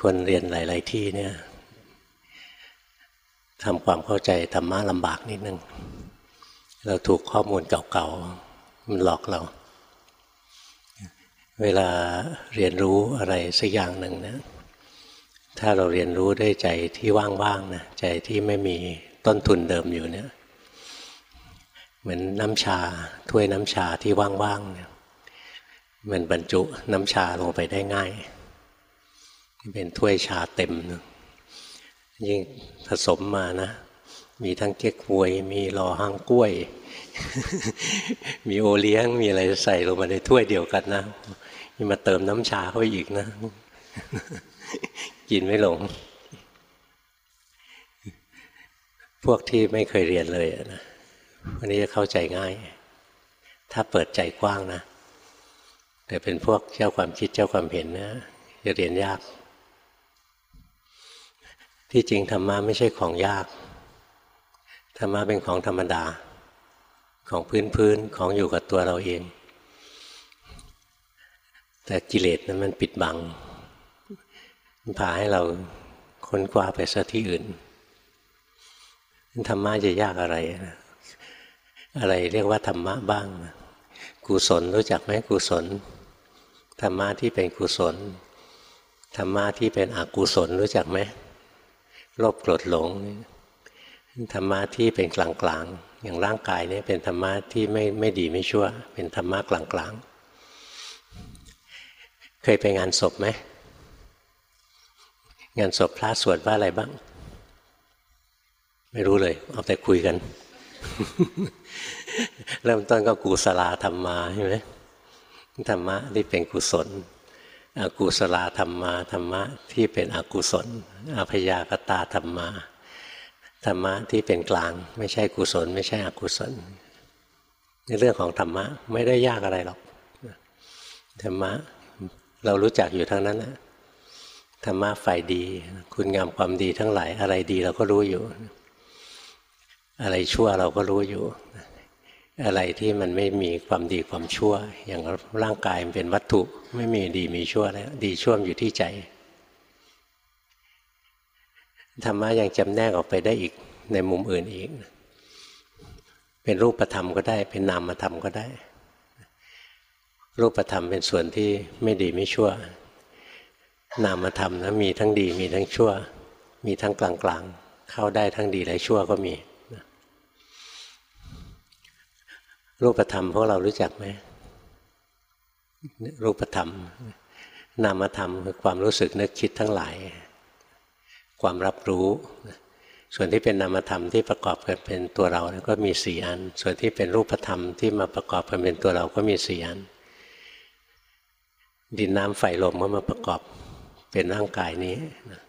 คนเรียนหลาย ๆ ที่เนี่ยทำความเข้าใจธรรมะลำบากนิดนึง เราถูกข้อมูลเก่า ๆ มันหลอกเรา เวลาเรียนรู้อะไรสักอย่างหนึ่งนะ ถ้าเราเรียนรู้ด้วยใจที่ว่างๆนะใจที่ไม่มีต้นทุนเดิมอยู่เนี่ย เหมือนน้ำชาถ้วยน้ำชาที่ว่างๆเนี่ยมันบรรจุน้ำชาลงไปได้ง่าย เป็นถ้วยชาเต็มยิ่งผสมมานะ มีทั้งเก๊กฮวย มีหล่อห้างกล้วย มีโอเลี้ยง มีอะไรใส่ลงมาในถ้วยเดียวกันนะมีมาเติมน้ำชาเข้าไปอีกนะ กินไม่ลง พวกที่ไม่เคยเรียนเลยนะวันนี้จะเข้าใจง่าย ถ้าเปิดใจกว้างนะ แต่เป็นพวกเจ้าความคิดเจ้าความเห็นนะจะเรียนยาก ที่จริงธรรมะไม่ใช่ของยาก ธรรมะเป็นของธรรมดา ของพื้นพื้นของอยู่กับตัวเราเอง แต่กิเลสนั้นมันปิดบังมันพาให้เราค้นคว้าไปซะที่อื่น ธรรมะจะยากอะไร อะไรเรียกว่าธรรมะบ้าง กุศลรู้จักไหมกุศล ธรรมะที่เป็นกุศล ธรรมะที่เป็นอกุศลรู้จักไหม โลภโกรธหลงธรรมะที่เป็นกลางๆ อย่างร่างกายนี่เป็นธรรมะที่ไม่ไม่ดีไม่ชั่ว เป็นธรรมะกลางๆ เคยไปงานศพไหมงานศพพระสวดว่าอะไรบ้าง ไม่รู้เลย เอาแต่คุยกัน เริ่มต้นก็กุศลาธรรมาใช่ไหมธรรมะที่เป็นกุศล อกุศลธรรมาธรรมะที่เป็นอกุศลอภยากตาธรรมาธรรมะที่เป็นกลาง ไม่ใช่กุศล ไม่ใช่อกุศลในเรื่องของธรรมะไม่ได้ยากอะไรหรอกธรรมะเรารู้จักอยู่ทั้งนั้นนะธรรมะฝ่ายดี คุณงามความดีทั้งหลายอะไรดีเราก็รู้อยู่ อะไรชั่วเราก็รู้อยู่ อะไรที่มันไม่มีความดีความชั่ว อย่างร่างกายมันเป็นวัตถุไม่มีดีมีชั่วแล้วดีชั่วอยู่ที่ใจธรรมะยังจำแนกออกไปได้อีกในมุมอื่นอีก เป็นรูปธรรมก็ได้ เป็นนามธรรมก็ได้ รูปธรรมเป็นส่วนที่ไม่ดีไม่ชั่ว นามธรรมนะมีทั้งดีมีทั้งชั่ว มีทั้งกลางๆ เข้าได้ทั้งดีและชั่วก็มี รูปธรรมพวกเรารู้จักไหมรูปธรรม นามธรรมคือความรู้สึกนึกคิดทั้งหลาย ความรับรู้ ส่วนที่เป็นนามธรรมที่ประกอบกันเป็นตัวเราก็มีสี่อัน ส่วนที่เป็นรูปธรรมที่มาประกอบกันเป็นตัวเราก็มีสี่อัน ดินน้ำไฟลมก็มาประกอบเป็นร่างกายนี้นะ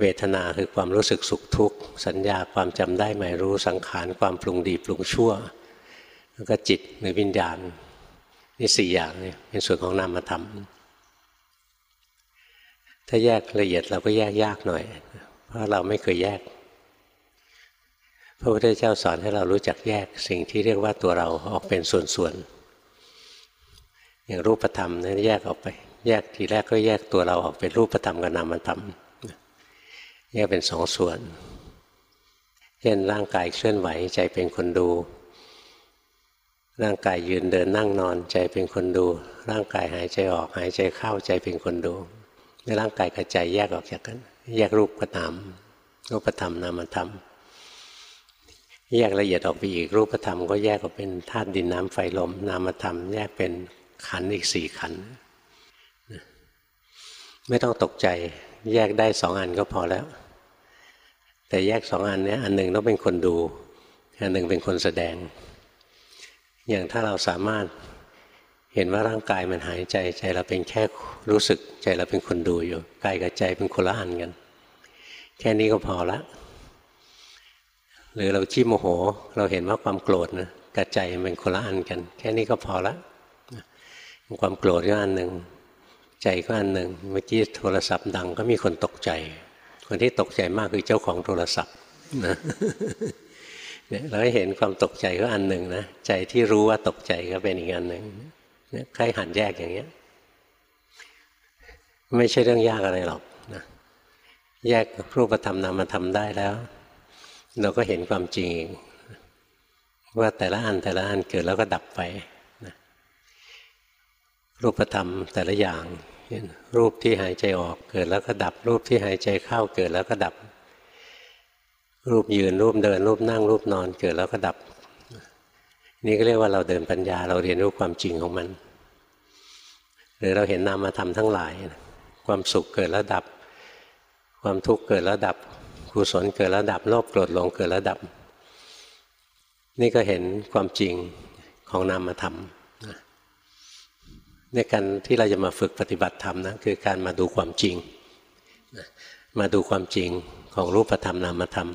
เวทนาคือความรู้สึกสุขทุกข์ สัญญาความจำได้หมายรู้สังขารความปรุงดีปรุงชั่ว แล้วก็จิตหรือวิญญาณนี่สี่อย่างนี่เป็นส่วนของนามธรรมถ้าแยกละเอียดเราก็แยกยากหน่อย เพราะเราไม่เคยแยก พระพุทธเจ้าสอนให้เรารู้จักแยกสิ่งที่เรียกว่าตัวเราออกเป็นส่วนๆอย่างรูปธรรมนี่แยกออกไป แยกทีแรกก็แยกตัวเราออกเป็นรูปธรรมกับนามธรรม แยกเป็นสองส่วน เช่นร่างกายเคลื่อนไหวใจเป็นคนดู ร่างกายยืนเดินนั่งนอนใจเป็นคนดู ร่างกายหายใจออกหายใจเข้าใจเป็นคนดูในร่างกายกับใจแยกออกจากกัน แยกรูปกับนามรูปธรรมนามธรรมแยกละเอียดออกไปอีกรูปธรรมก็แยกออกเป็นธาตุดินน้ำไฟลม นามธรรมแยกเป็นขันอีกสี่ขันไม่ต้องตกใจ แยกได้สองอันก็พอแล้ว แต่แยกสองอันนี้อันหนึ่งต้องเป็นคนดู อันหนึ่งเป็นคนแสดง อย่างถ้าเราสามารถเห็นว่าร่างกายมันหายใจใจเราเป็นแค่รู้สึกใจเราเป็นคนดูอยู่กายกับใจเป็นคนละอันกัน แค่นี้ก็พอละ หรือเราชี้โมโห เราเห็นว่าความโกรธนะกับใจเป็นคนละอันกัน แค่นี้ก็พอละ ความโกรธก็อันหนึ่งใจก็อันหนึ่งเมื่อกี้โทรศัพท์ดังก็มีคนตกใจ คนที่ตกใจมากคือเจ้าของโทรศัพท์นะเนี่ยเราเห็นความตกใจก็อันหนึ่งนะใจที่รู้ว่าตกใจก็เป็นอีกอันหนึ่งเนี่ยใครหันแยกอย่างเงี้ย ไม่ใช่เรื่องยากอะไรหรอกนะแยกรูปธรรมนามธรรมได้แล้ว เราก็เห็นความจริงว่าแต่ละอันแต่ละอันเกิดแล้วก็ดับไปนะรูปธรรมแต่ละอย่าง รูปที่หายใจออกเกิดแล้วก็ดับ รูปที่หายใจเข้าเกิดแล้วก็ดับ รูปยืนรูปเดิน รูปนั่งรูปนอนเกิดแล้วก็ดับ นี่ก็เรียกว่าเราเดินปัญญาเราเรียนรู้ความจริงของมัน หรือเราเห็นนามธรรมทั้งหลาย ความสุขเกิดแล้วดับ ความทุกข์เกิดแล้วดับกุศลเกิดแล้วดับโลภโกรธหลงเกิดแล้วดับ นี่ก็เห็นความจริงของนามธรรม ในการที่เราจะมาฝึกปฏิบัติธรรมนะคือการมาดูความจริง มาดูความจริงของรูปธรรมนามธรรม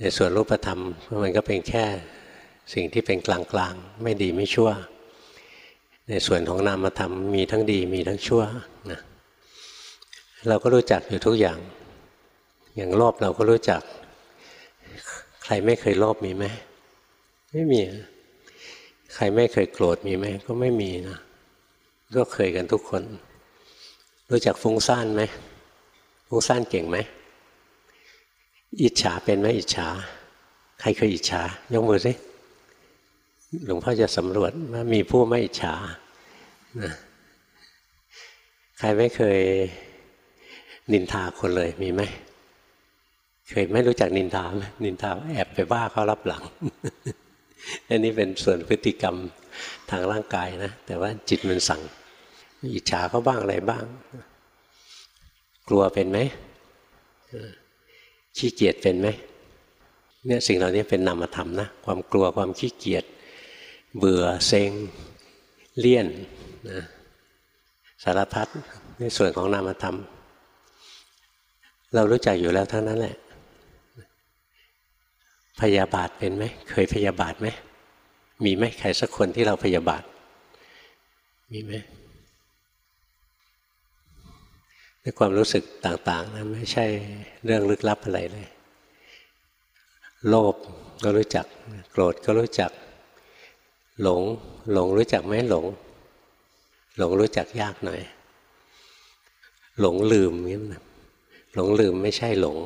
ในส่วนรูปธรรมมันก็เป็นแค่สิ่งที่เป็นกลางๆ ไม่ดีไม่ชั่ว ในส่วนของนามธรรมมีทั้งดีมีทั้งชั่วนะเราก็รู้จักอยู่ทุกอย่าง อย่างโลภเราก็รู้จัก ใครไม่เคยโลภมีไหมไม่มี ใครไม่เคยโกรธมีไหมก็ไม่มีนะ ก็เคยกันทุกคน รู้จักฟุ้งซ่านไหมฟุ้งซ่านเก่งไหมอิจฉาเป็นไหมอิจฉา ใครเคยอิจฉายกมือสิหลวงพ่อจะสำรวจว่ามีผู้ไม่อิจฉานะใครไม่เคยนินทาคนเลยมีไหมเคยไม่รู้จักนินทาไหมนินทาแอบไปบ้าเขารับหลัง อันนี้เป็นส่วนพฤติกรรมทางร่างกายนะ แต่ว่าจิตมันสั่ง อิจฉาเขาบ้างอะไรบ้าง กลัวเป็นไหมขี้เกียจเป็นไหมเนี่ยสิ่งเหล่านี้เป็นนามธรรมนะความกลัวความขี้เกียจเบื่อเซ็งเลี่ยนนะสารพัดในส่วนของนามธรรม เรารู้จักอยู่แล้วทั้งนั้นแหละ พยาบาทเป็นไหมเคยพยาบาทไหมมีไหมใครสักคนที่เราพยาบาท มีไหมในความรู้สึกต่างๆนะไม่ใช่เรื่องลึกลับอะไรเลย โลภก็รู้จัก โกรธก็รู้จัก หลง หลงรู้จักไหมหลง หลงรู้จักยากหน่อย หลงลืมนี่หลงลืมไม่ใช่หลง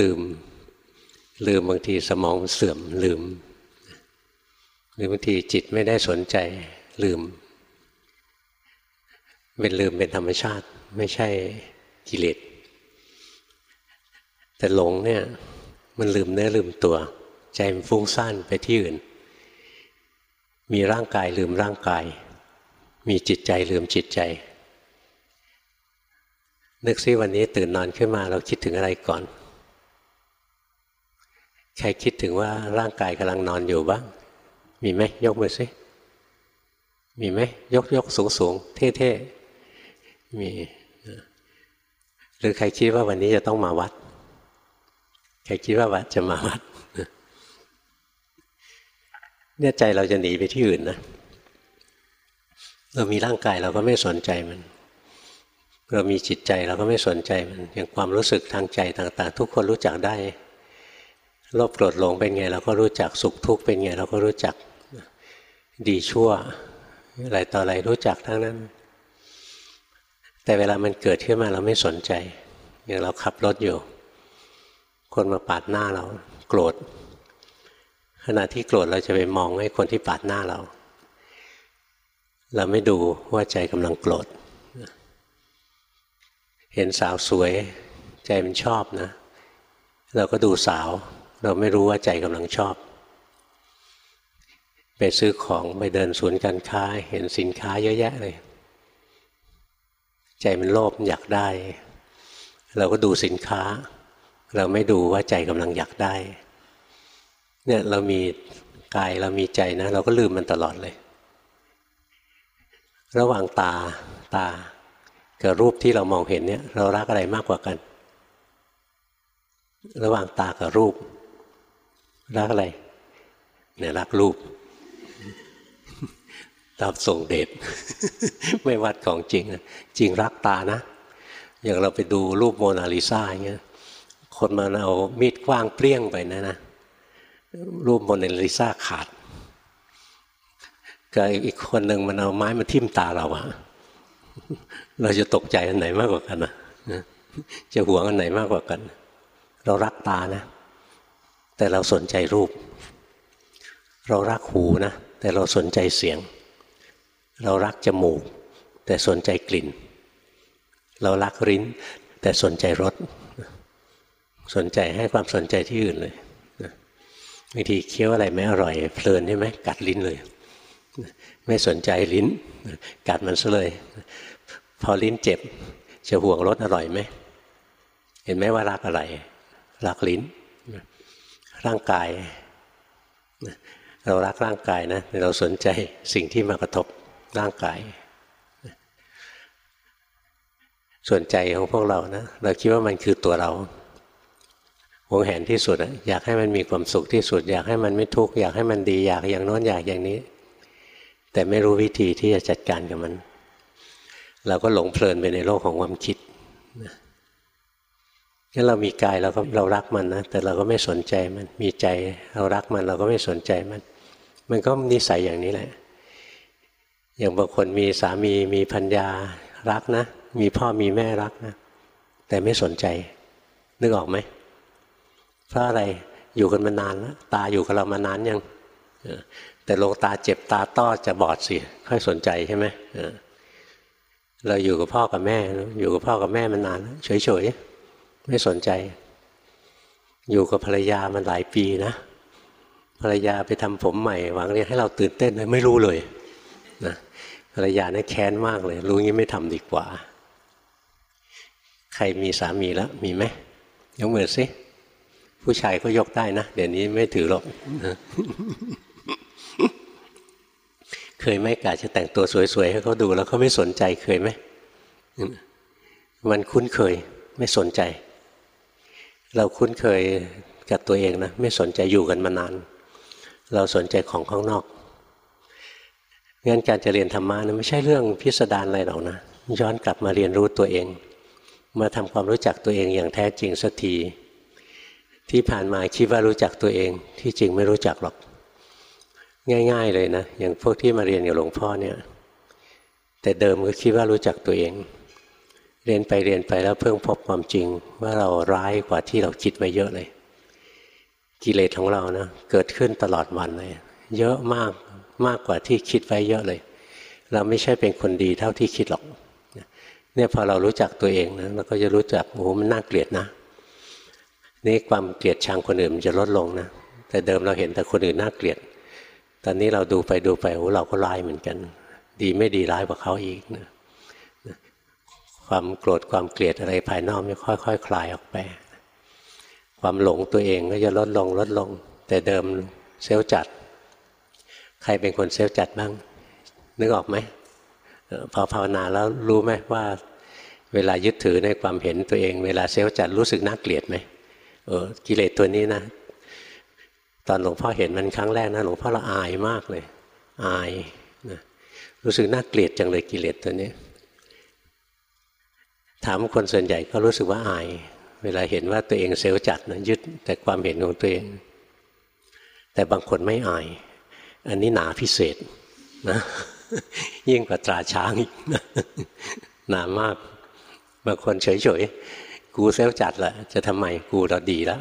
ลืม ลืมบางทีสมองเสื่อมลืม หรือบางทีจิตไม่ได้สนใจลืม เป็นลืมเป็นธรรมชาติไม่ใช่กิเลสแต่หลงเนี่ยมันลืมเนื้อลืมตัว ใจมันฟุ้งซ่านไปที่อื่น มีร่างกายลืมร่างกาย มีจิตใจลืมจิตใจ นึกซิวันนี้ตื่นนอนขึ้นมาเราคิดถึงอะไรก่อน ใครคิดถึงว่าร่างกายกำลังนอนอยู่บ้าง มีไหมยกมือสิมีไหมยกยกสูงสูงเท่เท่มีหรือใครคิดว่าวันนี้จะต้องมาวัด ใครคิดว่าวัดจะมาวัดเนี่ยใจเราจะหนีไปที่อื่นนะเรามีร่างกายเราก็ไม่สนใจมัน เรามีจิตใจเราก็ไม่สนใจมันอย่างความรู้สึกทางใจต่าง ๆ ทุกคนรู้จักได้ โลภโกรธหลงเป็นไงเราก็รู้จักสุขทุกข์เป็นไงเราก็รู้จักดีชั่วอะไรต่ออะไรรู้จักทั้งนั้น แต่เวลามันเกิดขึ้นมาเราไม่สนใจ อย่างเราขับรถอยู่ คนมาปาดหน้าเรา โกรธขณะที่โกรธเราจะไปมองให้คนที่ปาดหน้าเรา เราไม่ดูว่าใจกำลังโกรธเห็นสาวสวย ใจมันชอบนะ เราก็ดูสาว เราไม่รู้ว่าใจกำลังชอบ ไปซื้อของไปเดินสวนการค้า เห็นสินค้าเยอะแยะเลย ใจมันโลภอยากได้ เราก็ดูสินค้า เราไม่ดูว่าใจกำลังอยากได้ เนี่ยเรามีกายเรามีใจนะ เราก็ลืมมันตลอดเลย ระหว่างตาตากับรูปที่เรามองเห็นเนี่ย เรารักอะไรมากกว่ากัน ระหว่างตากับรูป รักอะไรเนี่ยรักรูปรับส่งเดชไม่วัดของจริงนะจริงรักตานะ อย่างเราไปดูรูปโมนาลิซาอย่างเงี้ยคนมาเอามีดกว้างเปรี้ยงไปนะนะรูปโมนาลิซาขาดกับอีกคนหนึ่งมันเอาไม้มาทิ่มตาเราอะเราจะตกใจอันไหนมากกว่ากันนะจะหวงอันไหนมากกว่ากัน เรารักตานะ แต่เราสนใจรูป เรารักหูนะ แต่เราสนใจเสียง เรารักจมูก แต่สนใจกลิ่น เรารักริ้น แต่สนใจรสสนใจให้ความสนใจที่อื่นเลยบางทีเคี้ยวอะไรไม่อร่อยเพลินใช่ไหมกัดลิ้นเลย ไม่สนใจลิ้น กัดมันซะเลย พอลิ้นเจ็บจะห่วงรสอร่อยไหมเห็นไหมว่ารักอะไร รักลิ้น ร่างกาย เรารักร่างกายนะเราสนใจสิ่งที่มากระทบร่างกาย ส่วนใจของพวกเรานะเราคิดว่ามันคือตัวเราหวงแหนที่สุดอยากให้มันมีความสุขที่สุด อยากให้มันไม่ทุกข์อยากให้มันดีอยากอย่างโน้นอยากอย่างนี้ แต่ไม่รู้วิธีที่จะจัดการกับมัน เราก็หลงเพลินไปในโลกของความคิด งั้นเรามีกายเราก็เรารักมันนะแต่เราก็ไม่สนใจมันมีใจเรารักมันเราก็ไม่สนใจมัน มันก็นิสัยอย่างนี้แหละ อย่างบางคนมีสามีมีพัญญารักนะ มีพ่อมีแม่รักนะ แต่ไม่สนใจ นึกออกไหมเพราะอะไรอยู่กันมานานแล้วตาอยู่กับเรามานานยังแต่ลงตาเจ็บตาต้อจะบอดสิค่อยสนใจใช่ไหมเราอยู่กับพ่อกับแม่ อยู่กับพ่อกับแม่มานานเฉยๆ ไม่สนใจ อยู่กับภรรยามันหลายปีนะภรรยาไปทำผมใหม่หวังเรียกให้เราตื่นเต้นเลยไม่รู้เลยนะภรรยาเนี่ยแค้นมากเลย รู้งี้ไม่ทำดีกว่า ใครมีสามีแล้วมีไหมยกมือสิผู้ชายก็ยกได้นะเดี๋ยวนี้ไม่ถือหรอกเคยไหมกาจะแต่งตัวสวยๆให้เขาดูแล้วเขาไม่สนใจเคยไหมมันคุ้นเคย ไม่สนใจ เราคุ้นเคยกับตัวเองนะไม่สนใจอยู่กันมานาน เราสนใจของข้างนอกงั้นการจะเรียนธรรมะนะไม่ใช่เรื่องพิสดารอะไรหรอกนะย้อนกลับมาเรียนรู้ตัวเอง มาทำความรู้จักตัวเองอย่างแท้จริงสักทีที่ผ่านมาคิดว่ารู้จักตัวเองที่จริงไม่รู้จักหรอก ง่าย ๆ เลยนะ อย่างพวกที่มาเรียนกับหลวงพ่อเนี่ย แต่เดิมก็คิดว่ารู้จักตัวเอง เรียนไปเรียนไปแล้วเพิ่งพบความจริง ว่าเราร้ายกว่าที่เราคิดไว้เยอะเลย กิเลสของเรานะเกิดขึ้นตลอดวันเลย เยอะมากมากกว่าที่คิดไว้เยอะเลย เราไม่ใช่เป็นคนดีเท่าที่คิดหรอกเนี่ยพอเรารู้จักตัวเองนะเราก็จะรู้จักโอ้โหมันน่าเกลียดนะ นี่ความเกลียดชังคนอื่นมันจะลดลงนะแต่เดิมเราเห็นแต่คนอื่นน่าเกลียด ตอนนี้เราดูไปดูไปโอ้เราก็ร้ายเหมือนกัน ดีไม่ดีร้ายกว่าเขาอีกนะ ความโกรธความเกลียดอะไรภายนอกจะค่อยๆคคลายออกไป ความหลงตัวเองก็จะลดลงลดลง แต่เดิมเซลล์จัด ใครเป็นคนเซลล์จัดบ้าง นึกออกไหมพอภาวนาแล้วรู้ไหมว่า เวลายึดถือในความเห็นตัวเอง เวลาเซลล์จัดรู้สึกน่าเกลียดไหมเออกิเลสตัวนี้นะ ตอนหลวงพ่อเห็นมันครั้งแรกนะหลวงพ่อละอายมากเลย อายนะรู้สึกน่าเกลียดจังเลยกิเลสตัวนี้ ถามคนส่วนใหญ่ก็รู้สึกว่าอาย เวลาเห็นว่าตัวเองเซลล์จัดนะยึดแต่ความเห็นของตัวเอง แต่บางคนไม่อาย อันนี้หนาพิเศษนะยิ่งกว่าตราช้างอีกหนามากบางคนเฉยๆ กูเซลล์จัดแหละจะทำไมกูเราดีแล้ว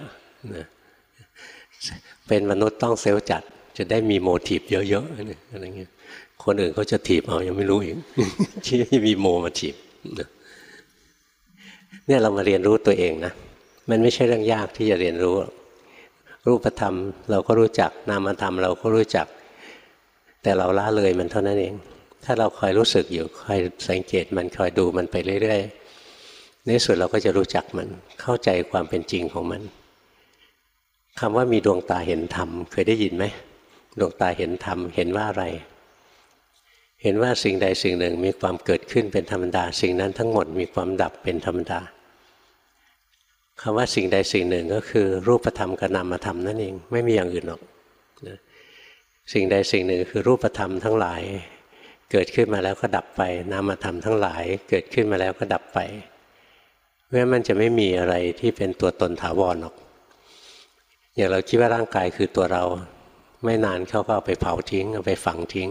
นะเป็นมนุษย์ต้องเซลล์จัด จะได้มีโมทีฟเยอะๆอะไรเงี้ยคนอื่นเขาจะถีบเอายังไม่รู้อีกที่มีโมมาถีบ เนี่ยเรามาเรียนรู้ตัวเองนะมันไม่ใช่เรื่องยากที่จะเรียนรู้ รูปธรรมเราก็รู้จักนามธรรมเราก็รู้จัก แต่เราละเลยมันเท่านั้นเอง ถ้าเราคอยรู้สึกอยู่คอยสังเกตมันคอยดูมันไปเรื่อยๆในสุดเราก็จะรู้จักมันเข้าใจความเป็นจริงของมันคำว่ามีดวงตาเห็นธรรมเคยได้ยินไหมดวงตาเห็นธรรมเห็นว่าอะไร เห็นว่าสิ่งใดสิ่งหนึ่งมีความเกิดขึ้นเป็นธรรมดา สิ่งนั้นทั้งหมดมีความดับเป็นธรรมดาคำว่าสิ่งใดสิ่งหนึ่งก็คือ รูปธรรมกับนามธรรมนั่นเองไม่มีอย่างอื่นหรอกสิ่งใดสิ่งหนึ่งคือรูปธรรมทั้งหลาย เกิดขึ้นมาแล้วก็ดับไปนามธรรมทั้งหลาย เกิดขึ้นมาแล้วก็ดับไปเพราะมันจะไม่มีอะไรที่เป็นตัวตนถาวรหรอก อย่างเราคิดว่าร่างกายคือตัวเรา ไม่นานเขาก็เอาไปเผาทิ้งเอาไปฝังทิ้ง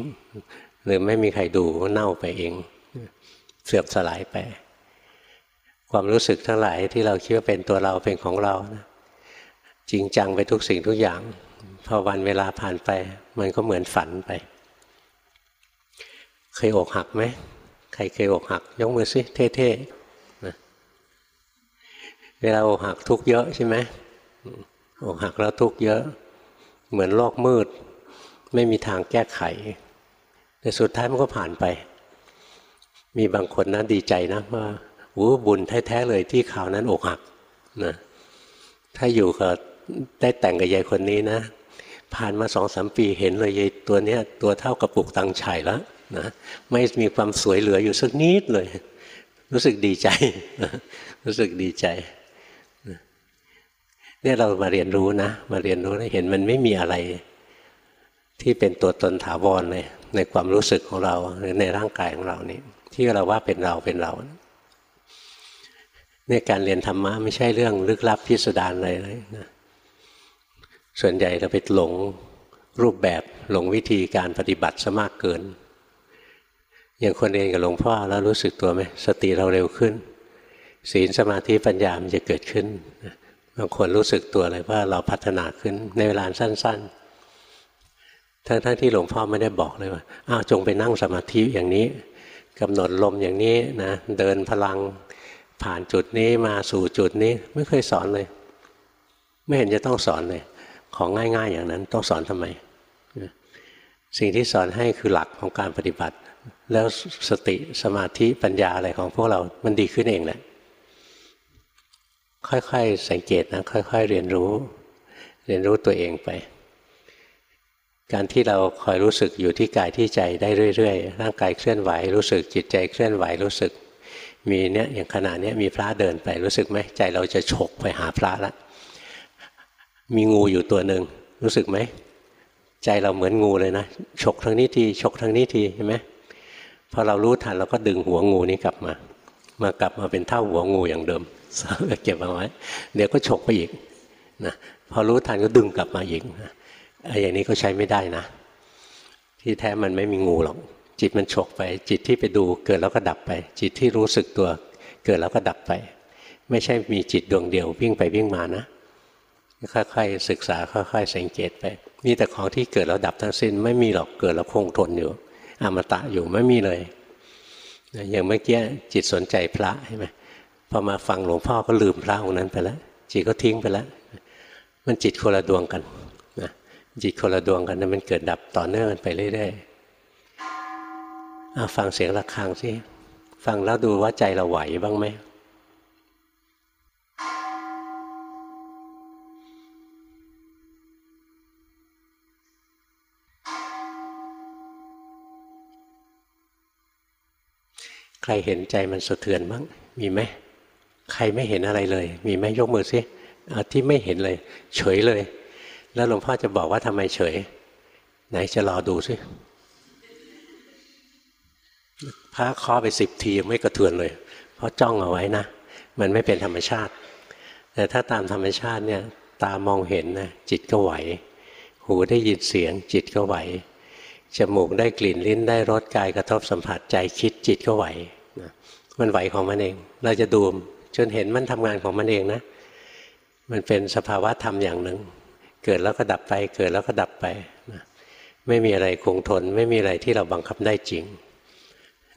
หรือไม่มีใครดูเน่าไปเอง เสื่อมสลายไป ความรู้สึกทั้งหลายที่เราคิดว่าเป็นตัวเราเป็นของเรานะจริงจังไปทุกสิ่งทุกอย่างพอวันเวลาผ่านไป มันก็เหมือนฝันไป เคยอกหักไหมใครเคยอกหัก ยกมือสิเท่ๆนะเวลาอกหักทุกเยอะใช่ไหมอกหักแล้วทุกเยอะ เหมือนโลกมืด ไม่มีทางแก้ไข แต่สุดท้ายมันก็ผ่านไป มีบางคนนะดีใจนะว่าวูบุญแท้ๆเลยที่ข่าวนั้นอกหักนะถ้าอยู่กับได้แต่งกับยายคนนี้นะ ผ่านมาสองสามปีเห็นเลยยายตัวเนี้ยตัวเท่ากระปุกตังไฉแล้วนะไม่มีความสวยเหลืออยู่สักนิดเลย รู้สึกดีใจ รู้สึกดีใจเนี่ยเรามาเรียนรู้นะ มาเรียนรู้เห็นมันไม่มีอะไร ที่เป็นตัวตนถาวรเลยในความรู้สึกของเราหรือในร่างกายของเรานี่ที่เราว่าเป็นเราเป็นเราเนี่ยการเรียนธรรมะไม่ใช่เรื่องลึกลับพิสดารอะไรเลยนะส่วนใหญ่เราไปหลงรูปแบบหลงวิธีการปฏิบัติซะมากเกิน อย่างคนเรียนกับหลวงพ่อแล้วรู้สึกตัวไหมสติเราเร็วขึ้น ศีลสมาธิปัญญามันจะเกิดขึ้นบางคนรู้สึกตัวเลยว่าเราพัฒนาขึ้นในเวลาสั้น ๆ ทั้งๆที่หลวงพ่อไม่ได้บอกเลยว่าอ้าวจงไปนั่งสมาธิอย่างนี้กำหนดลมอย่างนี้นะเดินพลังผ่านจุดนี้มาสู่จุดนี้ไม่เคยสอนเลย ไม่เห็นจะต้องสอนเลย ของง่าย ๆ อย่างนั้นต้องสอนทำไม สิ่งที่สอนให้คือหลักของการปฏิบัติ แล้วสติสมาธิปัญญาอะไรของพวกเรามันดีขึ้นเองแหละค่อยๆสังเกตนะค่อย ๆ เรียนรู้ เรียนรู้ตัวเองไป การที่เราคอยรู้สึกอยู่ที่กายที่ใจได้เรื่อยๆ ร่างกายเคลื่อนไหวรู้สึกจิตใจเคลื่อนไหวรู้สึก มีเนี่ยอย่างขณะนี้มีพระเดินไปรู้สึกไหมใจเราจะฉกไปหาพระแล้วมีงูอยู่ตัวหนึ่งรู้สึกไหมใจเราเหมือนงูเลยนะฉกทางนี้ทีฉกทางนี้ทีใช่ไหมพอเรารู้ทันเราก็ดึงหัวงูนี้กลับมา มากลับมาเป็นเท่าหัวงูอย่างเดิมเก็บเอาไว้ เดี๋ยวก็ฉกไปอีกนะพอรู้ทันก็ดึงกลับมาอีกนะ อย่างนี้ก็ใช้ไม่ได้นะ ที่แท้มันไม่มีงูหรอก จิตมันฉกไป จิตที่ไปดูเกิดแล้วก็ดับไป จิตที่รู้สึกตัว เกิดแล้วก็ดับไป ไม่ใช่มีจิตดวงเดียววิ่งไปวิ่งมานะค่อยๆศึกษาค่อยๆสังเกตไปมีแต่ของที่เกิดแล้วดับทั้งสิ้น ไม่มีหรอกเกิดแล้วคงทนอยู่อมตะอยู่ไม่มีเลยอย่างเมื่อกี้จิตสนใจพระใช่ไหมพอมาฟังหลวงพ่อก็ลืมพระองค์นั้นไปแล้วจิตก็ทิ้งไปแล้วมันจิตคนละดวงกัน จิตคนละดวงกันนะมันเกิดดับต่อเนื่องกันไปเรื่อยๆฟังเสียงะระฆังสิฟังแล้วดูว่าใจเราไหวบ้างไหมใครเห็นใจมันสะเทือนบ้างมีไหมใครไม่เห็นอะไรเลย มีไหมยกมือสิที่ไม่เห็นเลย เฉยเลย แล้วหลวงพ่อจะบอกว่าทำไมเฉย ไหนจะรอดูสิพระคาะไปสิบทียังไม่กระเทือนเลย เพราะจ้องเอาไว้นะ มันไม่เป็นธรรมชาติ แต่ถ้าตามธรรมชาติเนี่ยตามองเห็นนะจิตก็ไหว หูได้ยินเสียง จิตก็ไหวจมูกได้กลิ่นลิ้นได้รสกายกระทบสัมผัสใจคิดจิตก็ไหวนะมันไหวของมันเอง เราจะดูจนเห็นมันทำงานของมันเองนะ มันเป็นสภาวะธรรมอย่างหนึ่ง เกิดแล้วก็ดับไป เกิดแล้วก็ดับไปไม่มีอะไรคงทน ไม่มีอะไรที่เราบังคับได้จริง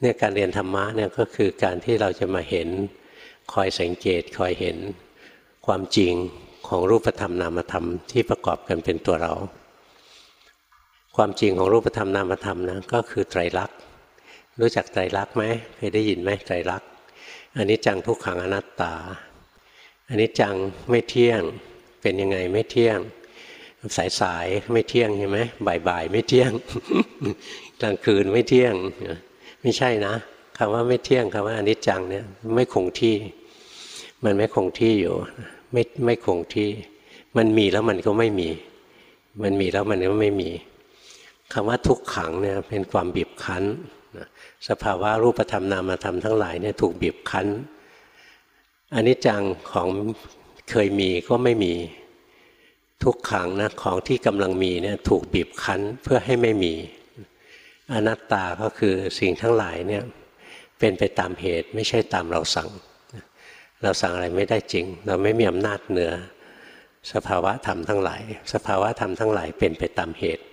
เนี่ยการเรียนธรรมะเนี่ยก็คือการที่เราจะมาเห็นคอยสังเกตคอยเห็นความจริงของรูปธรรมนามธรรมที่ประกอบกันเป็นตัวเรา ความจริงของรูปธรรมนามธรรมนะก็คือไตรลักษณ์รู้จักไตรลักษณ์ไหมเคยได้ยินไหมไตรลักษณ์อันนี้จังทุกขังอนัตตา อันนี้จังไม่เที่ยงเป็นยังไงไม่เที่ยง สายสายไม่เที่ยงใช่ไหมบ่ายบ่ายไม่เที่ยง กลางคืนไม่เที่ยง ไม่ใช่นะคำว่าไม่เที่ยงคำว่าอนิจจังเนี่ยไม่คงที่ มันไม่คงที่อยู่ ไม่ไม่คงที่ มันมีแล้วมันก็ไม่มี มันมีแล้วมันก็ไม่มีคำว่าทุกขังเนี่ยเป็นความบีบคั้นสภาวะรูปธรรมนามธรรมทั้งหลายเนี่ยถูกบีบคั้นอนิจจังของเคยมีก็ไม่มี ทุกขังนะของที่กำลังมีเนี่ยถูกบีบคั้นเพื่อให้ไม่มี อนัตตาก็คือสิ่งทั้งหลายเนี่ยเป็นไปตามเหตุไม่ใช่ตามเราสั่ง เราสั่งอะไรไม่ได้จริง เราไม่มีอำนาจเหนือ สภาวะธรรมทั้งหลาย สภาวะธรรมทั้งหลายเป็นไปตามเหตุ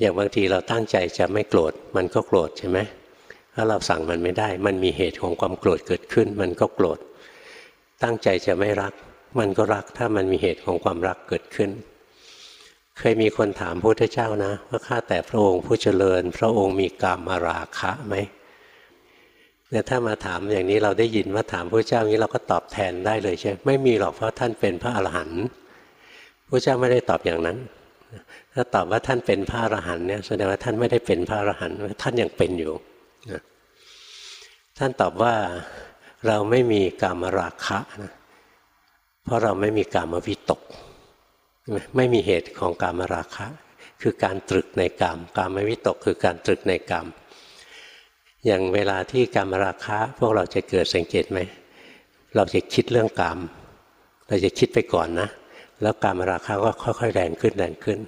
อย่างบางทีเราตั้งใจจะไม่โกรธมันก็โกรธใช่ไหมถ้าเราสั่งมันไม่ได้ มันมีเหตุของความโกรธเกิดขึ้น มันก็โกรธตั้งใจจะไม่รัก มันก็รักถ้ามันมีเหตุของความรักเกิดขึ้น เคยมีคนถามพระพุทธเจ้านะ ว่าข้าแต่พระองค์ผู้เจริญ พระองค์มีกามมาราคะไหมเนี่ยถ้ามาถามอย่างนี้เราได้ยินว่าถามพระเจ้าอย่างนี้เราก็ตอบแทนได้เลยใช่ไม่มีหรอกเพราะท่านเป็นพระอรหันต์พระเจ้าไม่ได้ตอบอย่างนั้นถ้าตอบว่าท่านเป็นพระอรหันต์เนี่ยแสดงว่าท่านไม่ได้เป็นพระอรหันต์ท่านยังเป็นอยู่ท่านตอบว่าเราไม่มีกามราคะนะ เพราะเราไม่มีกามวิตก ไม่มีเหตุของกามราคะ คือการตรึกในกาม กามวิตกคือการตรึกในกาม อย่างเวลาที่กามราคะ พวกเราจะเกิดสังเกตไหม เราจะคิดเรื่องกาม เราจะคิดไปก่อนนะ แล้วกามราคะก็ค่อยๆแรงขึ้นแรงขึ้น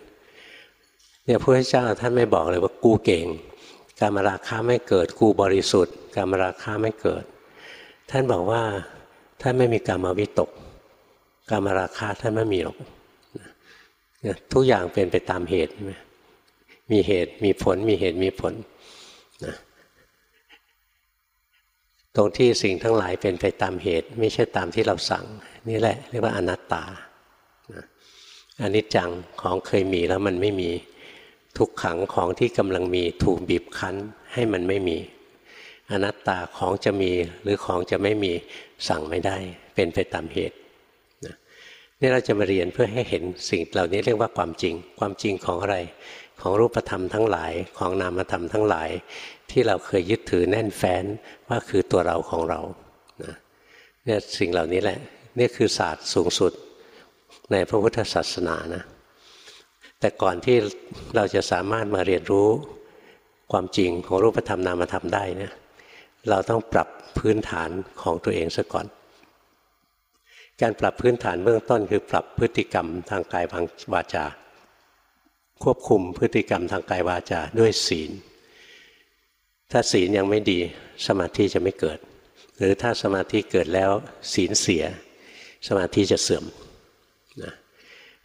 เนี่ยพระเจ้าท่านไม่บอกเลยว่ากูเก่งกามราคะไม่เกิดกูบริสุทธิ์กามราคะไม่เกิด ท่านบอกว่าท่านไม่มีกามวิตก กามราคะท่านไม่มีหรอกทุกอย่างเป็นไปตามเหตุมีเหตุมีผลมีเหตุมีผลนะตรงที่สิ่งทั้งหลายเป็นไปตามเหตุ ไม่ใช่ตามที่เราสั่ง นี่แหละ เรียกว่าอนัตตาอนิจจังของเคยมีแล้วมันไม่มีทุกขังของที่กำลังมีถูกบีบคั้นให้มันไม่มี อนัตตาของจะมีหรือของจะไม่มีสั่งไม่ได้ เป็นไปตามเหตุ นี่เราจะมาเรียนเพื่อให้เห็นสิ่งเหล่านี้เรียกว่าความจริง ความจริงของอะไร ของรูปธรรมทั้งหลาย ของนามธรรมทั้งหลาย ที่เราเคยยึดถือแน่นแฟ้นว่าคือตัวเราของเรานะเนี่ยสิ่งเหล่านี้แหละนี่คือศาสตร์สูงสุดในพระพุทธศาสนานะแต่ก่อนที่เราจะสามารถมาเรียนรู้ความจริงของรูปธรรมนามธรรมได้เนี่ยเราต้องปรับพื้นฐานของตัวเองซะก่อน การปรับพื้นฐานเบื้องต้นคือปรับพฤติกรรมทางกายทางวาจา ควบคุมพฤติกรรมทางกายวาจาด้วยศีล ถ้าศีลยังไม่ดีสมาธิจะไม่เกิด หรือถ้าสมาธิเกิดแล้วศีลเสีย สมาธิจะเสื่อมนะ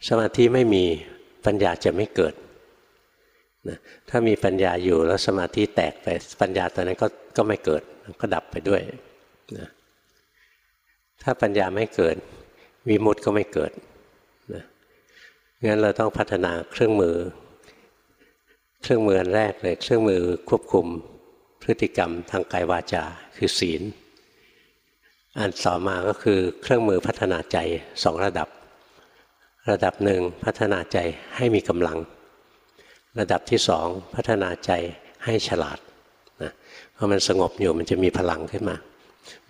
สมาธิไม่มีปัญญาจะไม่เกิดนะถ้ามีปัญญาอยู่แล้วสมาธิแตกไปปัญญาตอนนั้นก็ก็ไม่เกิดก็ดับไปด้วยนะ ถ้าปัญญาไม่เกิด วิมุตต์ก็ไม่เกิดนะงั้นเราต้องพัฒนาเครื่องมือ เครื่องมืออันแรกเลยเครื่องมือควบคุมพฤติกรรมทางกายวาจาคือศีล อันต่อมาก็คือเครื่องมือพัฒนาใจสองระดับ ระดับหนึ่งพัฒนาใจให้มีกำลัง ระดับที่สองพัฒนาใจให้ฉลาดนะเพราะมันสงบอยู่มันจะมีพลังขึ้นมา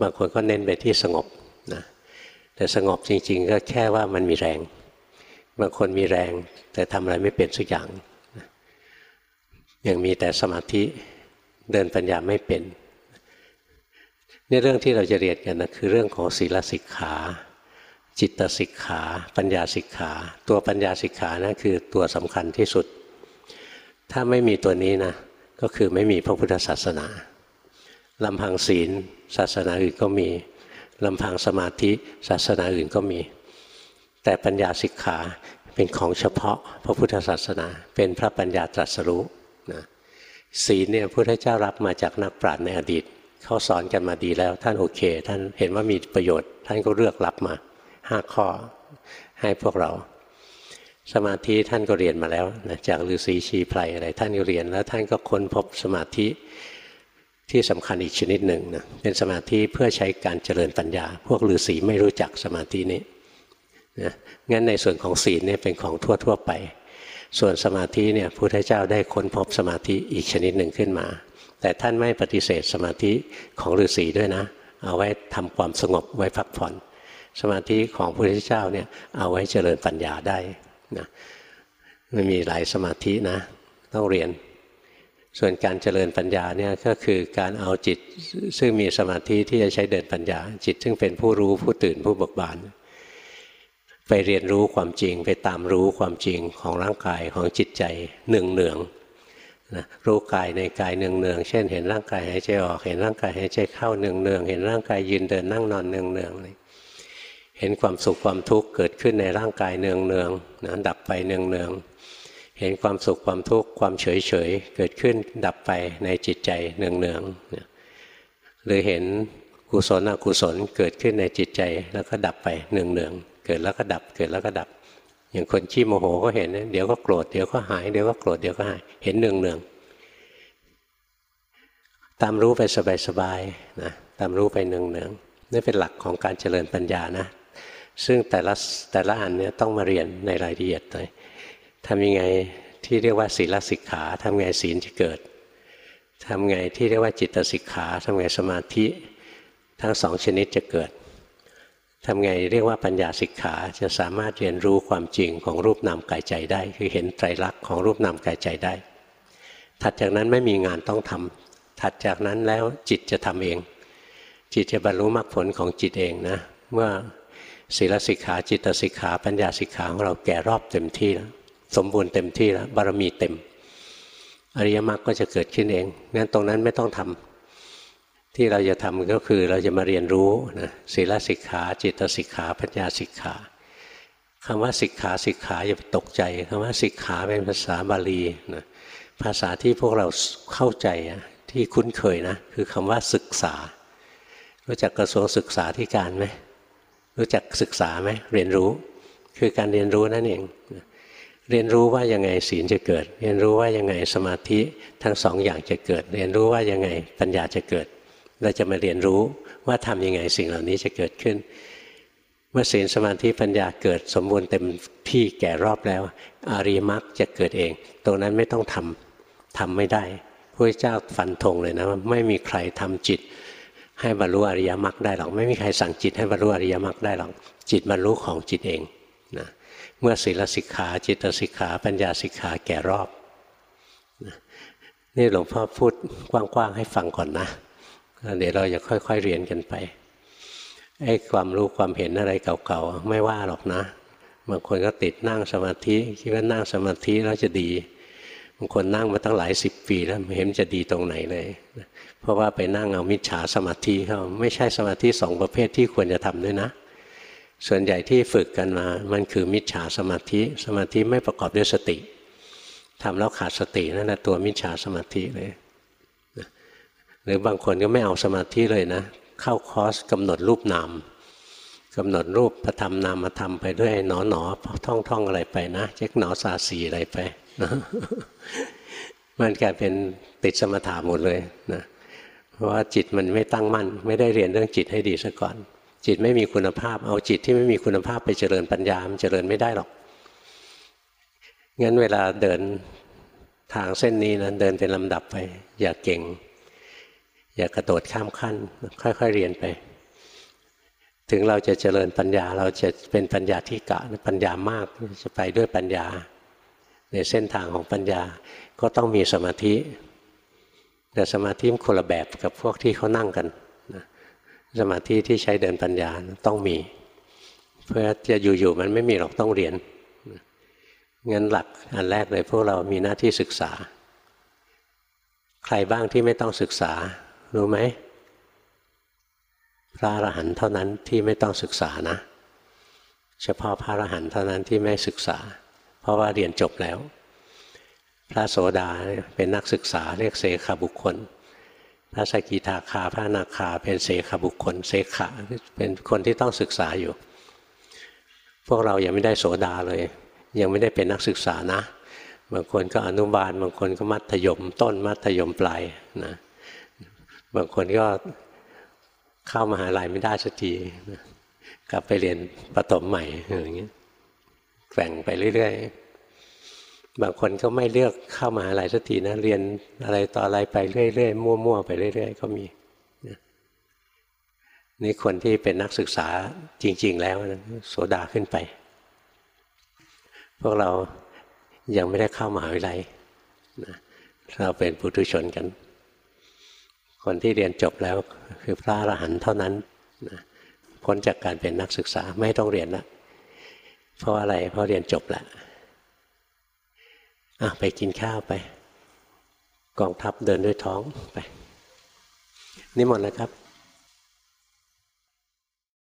บางคนก็เน้นไปที่สงบ นะแต่สงบจริง ๆ ก็แค่ว่ามันมีแรง บางคนมีแรง แต่ทำอะไรไม่เป็นสักอย่างยังมีแต่สมาธิเดินปัญญาไม่เป็นนี่เรื่องที่เราจะเรียนกันนะคือเรื่องของศีลสิกขา จิตสิกขา ปัญญาสิกขา ตัวปัญญาสิกขานะคือตัวสำคัญที่สุด ถ้าไม่มีตัวนี้นะก็คือไม่มีพระพุทธศาสนาลำพังศีลศาสนาอื่นก็มี ลำพังสมาธิศาสนาอื่นก็มี แต่ปัญญาสิกขาเป็นของเฉพาะพระพุทธศาสนา เป็นพระปัญญาตรัสรู้นะศีลเนี่ยพระพุทธเจ้ารับมาจากนักปราชญ์ในอดีตเขาสอนกันมาดีแล้วท่านโอเค ท่านเห็นว่ามีประโยชน์ ท่านก็เลือกรับมาห้าข้อให้พวกเรา สมาธิท่านก็เรียนมาแล้วนะจากฤาษีชีไพรอะไรท่านก็เรียนแล้วท่านก็ค้นพบสมาธิ ที่สำคัญอีกชนิดหนึ่งนะเป็นสมาธิเพื่อใช้การเจริญปัญญา พวกฤาษีไม่รู้จักสมาธินี้นะงั้นในส่วนของศีลเนี่ยเป็นของทั่วๆไป ส่วนสมาธิเนี่ยพุทธเจ้าได้ค้นพบสมาธิอีกชนิดหนึ่งขึ้นมา แต่ท่านไม่ปฏิเสธสมาธิของฤาษีด้วยนะ เอาไว้ทำความสงบไว้พักผ่อน สมาธิของพระพุทธเจ้าเนี่ยเอาไว้เจริญปัญญาได้นะมันมีหลายสมาธินะต้องเรียน ส่วนการเจริญปัญญาเนี่ยก็คือการเอาจิตซึ่งมีสมาธิที่จะใช้เดินปัญญา จิตซึ่งเป็นผู้รู้ผู้ตื่นผู้เบิกบาน ไปเรียนรู้ความจริง ไปตามรู้ความจริงของร่างกายของจิตใจหนึ่งเนืองนะรู้กายในกายเนืองเนืองเช่น เห็นร่างกายหายใจออก เห็นร่างกายหายใจเข้าเนืองเนืองเห็นร่างกายยืนเดินนั่งนอนเนืองเนืองเลยเห็นความสุขความทุกข์เกิดขึ้นในร่างกายเนืองเนืองนะดับไปเนืองเนือง เห็นความสุขความทุกข์ความเฉยเฉยเกิดขึ้นดับไปในจิตใจเนืองเนืองหรือเห็นกุศลอกุศลเกิดขึ้นในจิตใจแล้วก็ดับไปเนืองเนืองเกิดแล้วก็ดับเกิดแล้วก็ดับ อย่างคนขี้โมโหก็เห็นเดี๋ยวก็โกรธเดี๋ยวก็หายเดี๋ยวก็โกรธเดี๋ยวก็หายเห็นเนืองเนืองตามรู้ไปสบายๆนะตามรู้ไปเนืองเนืองนี่เป็นหลักของการเจริญปัญญานะ ซึ่งแต่ละแต่ละอันเนี่ยต้องมาเรียนในรายละเอียดเลย ทำยังไงที่เรียกว่าศีลสิกขาทำไงศีลจะเกิดทำไงที่เรียกว่าจิตสิกขาทำไงสมาธิทั้งสองชนิดจะเกิดทำไงเรียกว่าปัญญาสิกขาจะสามารถเรียนรู้ความจริงของรูปนามกายใจได้ คือเห็นไตรลักษณ์ของรูปนามกายใจได้ ถัดจากนั้นไม่มีงานต้องทำถัดจากนั้นแล้วจิตจะทำเอง จิตจะบรรลุมรรคผลของจิตเองนะเมื่อศีลสิกขาจิตสิกขาปัญญาสิกขาของเราแก่รอบเต็มที่แล้ว สมบูรณ์เต็มที่แล้วบารมีเต็ม อริยมรรคก็จะเกิดขึ้นเองงั้นตรงนั้นไม่ต้องทำที่เราจะทำก็คือเราจะมาเรียนรู้นะศีลสิกขา จิตสิกขาปัญญาสิกขาคำว่าสิกขาสิกขาอย่าไปตกใจคำว่าสิกขาเป็นภาษาบาลีนะภาษาที่พวกเราเข้าใจที่คุ้นเคยนะคือคำว่าศึกษา รู้จักกระทรวงศึกษาที่การไหมรู้จักศึกษาไหมเรียนรู้ คือการเรียนรู้นั่นเอง เรียนรู้ว่ายังไงศีลจะเกิด เรียนรู้ว่ายังไงสมาธิทั้งสองอย่างจะเกิด เรียนรู้ว่ายังไงปัญญาจะเกิด เราจะมาเรียนรู้ว่าทำยังไงสิ่งเหล่านี้จะเกิดขึ้น เมื่อศีลสมาธิปัญญาเกิดสมบูรณ์เต็มที่แก่รอบแล้วอริมักจะเกิดเอง ตรงนั้นไม่ต้องทำทำไม่ได้พระเจ้าฟันธงเลยนะว่าไม่มีใครทำจิต ให้บรรลุอริยมรรคได้หรอกไม่มีใครสั่งจิตให้บรรลุอริยมรรคได้หรอกจิตบรรลุของจิตเองนะ เมื่อศีลสิกขา จิตสิกขา ปัญญาสิกขาแก่รอบ นี่หลวงพ่อพูดกว้างๆให้ฟังก่อนนะ เดี๋ยวเราจะค่อย ๆเรียนกันไปไอ้ความรู้ความเห็นอะไรเก่าๆไม่ว่าหรอกนะบางคนก็ติดนั่งสมาธิคิดว่านั่งสมาธิแล้วจะดีบางคนนั่งมาตั้งหลายสิบปีแล้วไม่เห็นจะดีตรงไหนเลย เพราะว่าไปนั่งเอามิจฉาสมาธิเขาไม่ใช่สมาธิสองประเภทที่ควรจะทำด้วยนะ ส่วนใหญ่ที่ฝึกกันมา มันคือมิจฉาสมาธิ สมาธิไม่ประกอบด้วยสติทำแล้วขาดสตินั่นแหละตัวมิจฉาสมาธิเลย หรือบางคนก็ไม่เอาสมาธิเลยนะ เข้าคอร์สกำหนดรูปนามกำหนดรูปประธรรมนามมาทำไปด้วยหนอหนอท่องท่องอะไรไปนะเช็คหนอสาสีอะไรไปมันกลายเป็นติดสมถะหมดเลยนะเพราะว่าจิตมันไม่ตั้งมั่น ไม่ได้เรียนเรื่องจิตให้ดีซะก่อน จิตไม่มีคุณภาพ เอาจิตที่ไม่มีคุณภาพไปเจริญปัญญามันเจริญไม่ได้หรอกงั้นเวลาเดินทางเส้นนี้นะเดินเป็นลำดับไป อย่าเก่ง อย่ากระโดดข้ามขั้น ค่อยๆเรียนไป ถึงเราจะเจริญปัญญา เราจะเป็นปัญญาที่กะปัญญามากจะไปด้วยปัญญา ในเส้นทางของปัญญาก็ต้องมีสมาธิ แต่สมาธิมันคนละแบบกับพวกที่เขานั่งกัน สมาธิที่ใช้เดินปัญญาต้องมี เพื่อจะอยู่ๆมันไม่มีหรอกต้องเรียนงั้นหลักอันแรกเลยพวกเรามีหน้าที่ศึกษา ใครบ้างที่ไม่ต้องศึกษา รู้ไหมพระอรหันต์เท่านั้นที่ไม่ต้องศึกษานะ เฉพาะพระอรหันต์เท่านั้นที่ไม่ศึกษา เพราะว่าเรียนจบแล้ว พระโสดาเป็นนักศึกษาเรียกเสขบุคคล พระสกิทาคาพระนาคาเป็นเสขบุคคลเสขะเป็นคนที่ต้องศึกษาอยู่ พวกเรายังไม่ได้โสดาเลย ยังไม่ได้เป็นนักศึกษานะ บางคนก็อนุบาล บางคนก็มัธยมต้นมัธยมปลายนะบางคนก็เข้ามาหาลัยไม่ได้สักทีกลับไปเรียนประถมใหม่อย่างเงี้ยแกว่งไปเรื่อย ๆ บางคนก็ไม่เลือกเข้ามาอะไรสักทีนะเรียนอะไรต่ออะไรไปเรื่อยๆมั่วๆไปเรื่อย ๆ ก็มีนี่คนที่เป็นนักศึกษาจริง ๆ แล้วนะโสดาขึ้นไป พวกเรายังไม่ได้เข้ามาหาวิทยาลัยนะเราเป็นปุถุชนกัน คนที่เรียนจบแล้วคือพระอรหันต์เท่านั้นนะพ้นจากการเป็นนักศึกษาไม่ต้องเรียนละเพราะอะไรเพราะเรียนจบแล้ว ไปกินข้าวไป กองทัพเดินด้วยท้องไป นี่หมดแล้วครับ